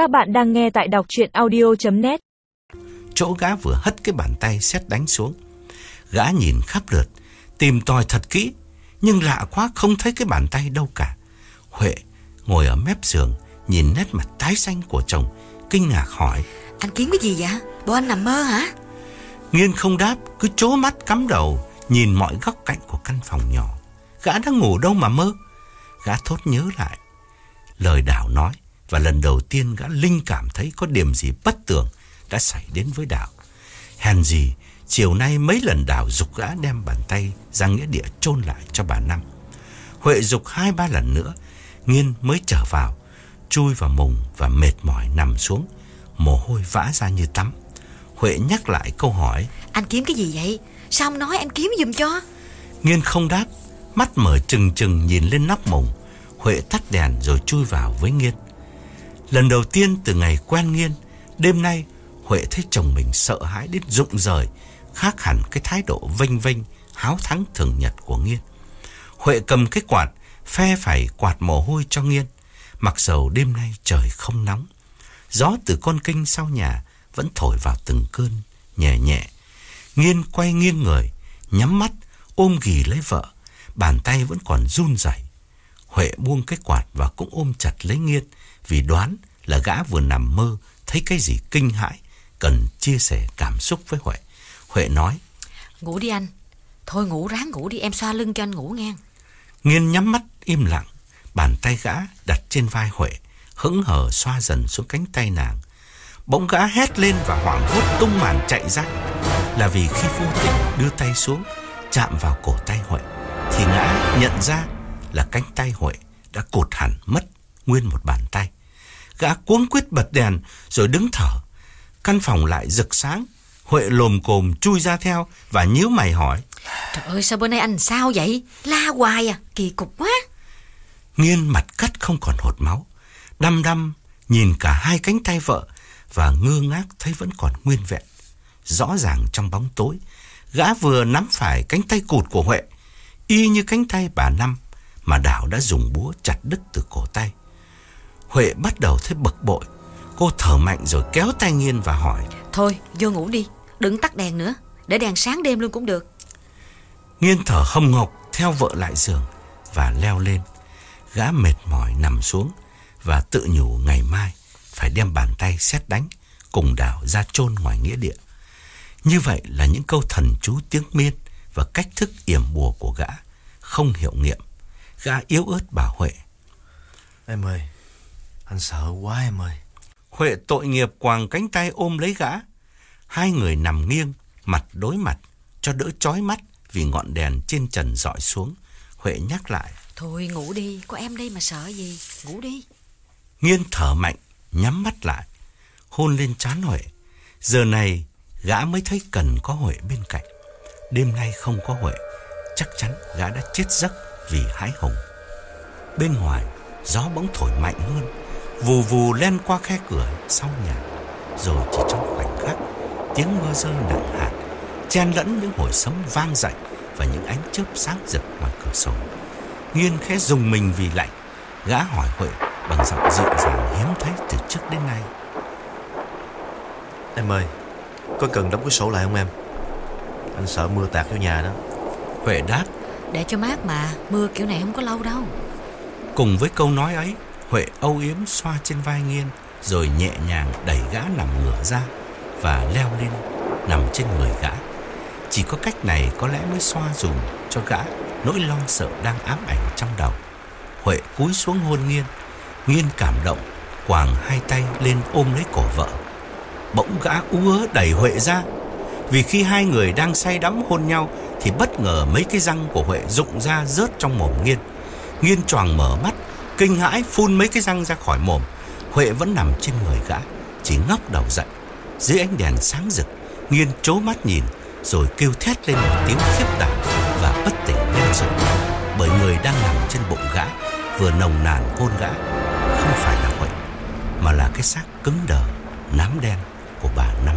Các bạn đang nghe tại đọc chuyện audio.net Chỗ gã vừa hất cái bàn tay xét đánh xuống. Gã nhìn khắp lượt, tìm tòi thật kỹ, nhưng lạ quá không thấy cái bàn tay đâu cả. Huệ ngồi ở mép giường, nhìn nét mặt tái xanh của chồng, kinh ngạc hỏi. Anh kiếm cái gì vậy? Bộ anh nằm mơ hả? Nghiên không đáp, cứ chố mắt cắm đầu, nhìn mọi góc cạnh của căn phòng nhỏ. Gã đang ngủ đâu mà mơ. Gã thốt nhớ lại. Lời Đào nói, và lần đầu tiên gã linh cảm thấy có điểm gì bất tường đã xảy đến với Đào. Hèn gì, chiều nay mấy lần Đào dục gã đem bàn tay ra nghĩa địa chôn lại cho bà Năm. Huệ dục hai ba lần nữa, Nghiên mới trở vào, chui vào mùng và mệt mỏi nằm xuống, mồ hôi vã ra như tắm. Huệ nhắc lại câu hỏi. Anh kiếm cái gì vậy? Sao không nói em kiếm giùm cho? Nghiên không đáp, mắt mở trừng trừng nhìn lên nóc mùng. Huệ tắt đèn rồi chui vào với Nghiên. Lần đầu tiên từ ngày quen Nghiên, đêm nay Huệ thấy chồng mình sợ hãi đến rụng rời, khác hẳn cái thái độ vênh vênh, háo thắng thường nhật của Nghiên. Huệ cầm cái quạt, phe phải quạt mồ hôi cho Nghiên. Mặc dầu đêm nay trời không nóng, gió từ con kinh sau nhà vẫn thổi vào từng cơn, nhẹ nhẹ. Nghiên quay nghiêng người, nhắm mắt, ôm ghì lấy vợ, bàn tay vẫn còn run rẩy. Huệ buông cái quạt và cũng ôm chặt lấy Nghiên, vì đoán là gã vừa nằm mơ thấy cái gì kinh hãi, cần chia sẻ cảm xúc với Huệ. Huệ nói, Ngủ đi anh. Thôi ngủ ráng ngủ đi, em xoa lưng cho anh ngủ ngang. Nghiên nhắm mắt im lặng, bàn tay gã đặt trên vai Huệ, hững hờ xoa dần xuống cánh tay nàng. Bỗng gã hét lên và hoảng hốt tung màn chạy ra. Là vì khi vô tình đưa tay xuống, chạm vào cổ tay Huệ, thì gã nhận ra là cánh tay Huệ đã cột hẳn mất nguyên một bàn tay. Gã cuống quyết bật đèn rồi đứng thở. Căn phòng lại rực sáng. Huệ lồm cồm chui ra theo và nhíu mày hỏi. Trời ơi sao bữa nay anh sao vậy? La hoài à, kỳ cục quá. Nghiên mặt cắt không còn hột máu. Đăm đăm nhìn cả hai cánh tay vợ và ngơ ngác thấy vẫn còn nguyên vẹn. Rõ ràng trong bóng tối, gã vừa nắm phải cánh tay cụt của Huệ, y như cánh tay bà Năm mà Đào đã dùng búa chặt đứt từ cổ tay. Huệ bắt đầu thấy bực bội. Cô thở mạnh rồi kéo tay Nghiên và hỏi. Thôi vô ngủ đi, đừng tắt đèn nữa. Để đèn sáng đêm luôn cũng được. Nghiên thở hồng ngọc theo vợ lại giường và leo lên. Gã mệt mỏi nằm xuống và tự nhủ ngày mai phải đem bàn tay xét đánh cùng đào ra chôn ngoài nghĩa địa. Như vậy là những câu thần chú tiếng miên và cách thức yểm bùa của gã không hiệu nghiệm. Gã yếu ớt bảo Huệ. Em ơi, anh sợ quá em ơi. Huệ tội nghiệp quàng cánh tay ôm lấy gã. Hai người nằm nghiêng, mặt đối mặt, cho đỡ chói mắt vì ngọn đèn trên trần dọi xuống. Huệ nhắc lại. Thôi ngủ đi, có em đây mà sợ gì, ngủ đi. Nghiên thở mạnh, nhắm mắt lại, hôn lên trán Huệ. Giờ này, gã mới thấy cần có Huệ bên cạnh. Đêm nay không có Huệ, chắc chắn gã đã chết giấc vì hái hùng. Bên ngoài, gió bỗng thổi mạnh hơn, vù vù len qua khe cửa sau nhà. Rồi chỉ trong khoảnh khắc, tiếng mưa rơi nặng hạt, chen lẫn những hồi sấm vang dậy và những ánh chớp sáng rực ngoài cửa sổ. Nghiên khẽ dùng mình vì lạnh, gã hỏi Huệ bằng giọng dịu dàng hiếm thấy từ trước đến nay. Em ơi, có cần đóng cái sổ lại không em? Anh sợ mưa tạt vô nhà đó. Huệ đáp, để cho mát mà, mưa kiểu này không có lâu đâu. cùng với câu nói ấy, Huệ âu yếm xoa trên vai Nghiên rồi nhẹ nhàng đẩy gã nằm ngửa ra và leo lên nằm trên người gã. Chỉ có cách này có lẽ mới xoa dùm cho gã nỗi lo sợ đang ám ảnh trong đầu. Huệ cúi xuống hôn Nghiên. Nghiên cảm động, quàng hai tay lên ôm lấy cổ vợ. Bỗng gã ú ớ đẩy Huệ ra. Vì khi hai người đang say đắm hôn nhau thì bất ngờ mấy cái răng của Huệ rụng ra rớt trong mồm Nghiên. Nghiên choàng mở mắt, kinh hãi phun mấy cái răng ra khỏi mồm. Huệ vẫn nằm trên người gã, chỉ ngóc đầu dậy. Dưới ánh đèn sáng rực, Nghiên trố mắt nhìn rồi kêu thét lên một tiếng khiếp đảm và bất tỉnh lên rồi. Bởi người đang nằm trên bụng gã, vừa nồng nàn hôn gã, không phải là Huệ, mà là cái xác cứng đờ, nám đen của bà Năm